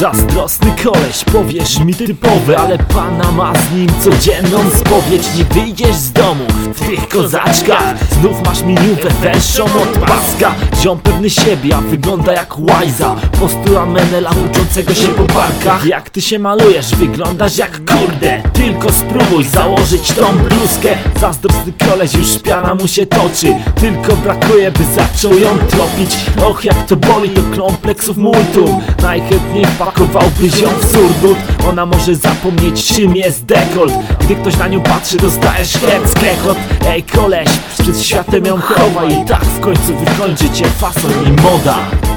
Zazdrosny koleś, powiesz mi typowy Ale pana ma z nim codzienną spowiedź. Nie wyjdziesz z domu w tych kozaczkach. Znów masz miniówę węższą od paska. Ziom pewny siebie, a wygląda jak łajza. Postura Menela uczącego się po parkach Jak ty się malujesz, wyglądasz jak kurde. Tylko spróbuj założyć tą bluzkę. Zazdrosny koleś, już piana mu się toczy. Tylko brakuje, by zaczął ją tropić. Och, jak to boli, to kompleksów multum. Najchętniej wpakowałbyś ją w surdut Ona może zapomnieć, czym jest dekolt. Gdy ktoś na nią patrzy, dostajesz chęt klekot Ej koleś, przed światem ją chowa I tak w końcu wykończy cię fason i moda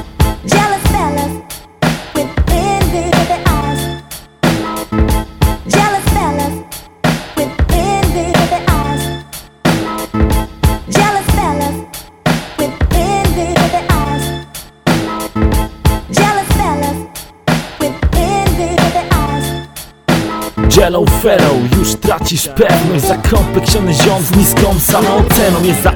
Jello Fellow, już tracisz pewność. Zakompleksiony ziom z niską samooceną. Jest za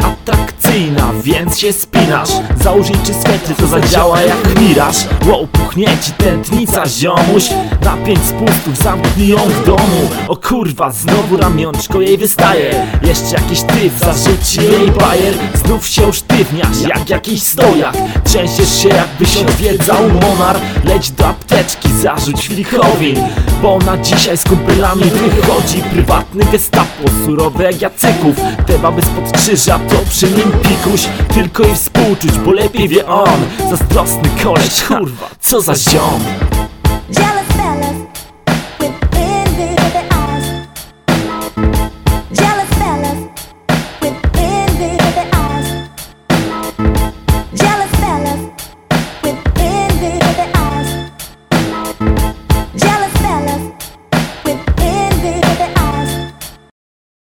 więc się spinasz. Załóż jej czy swetry, to zadziała jak miraż. Wow, puchnie ci tętnica ziomuś. Na pięć spustów zamknij ją w domu. O kurwa, znowu ramionczko jej wystaje. Jeszcze jakiś tyw zarzuci jej bajer. Znów się usztywniasz jak jakiś stojak. Trzęsiesz się jakbyś odwiedzał monar Leć do apteczki, zarzuć flichowin. Bo ona dzisiaj z kumpelami wychodzi Prywatny gestapo, surowy jak Jaceków Te baby spod krzyża to przy nim pikuś Tylko jej współczuć, bo lepiej wie on. Zazdrosny koleś, kurwa, co za ziom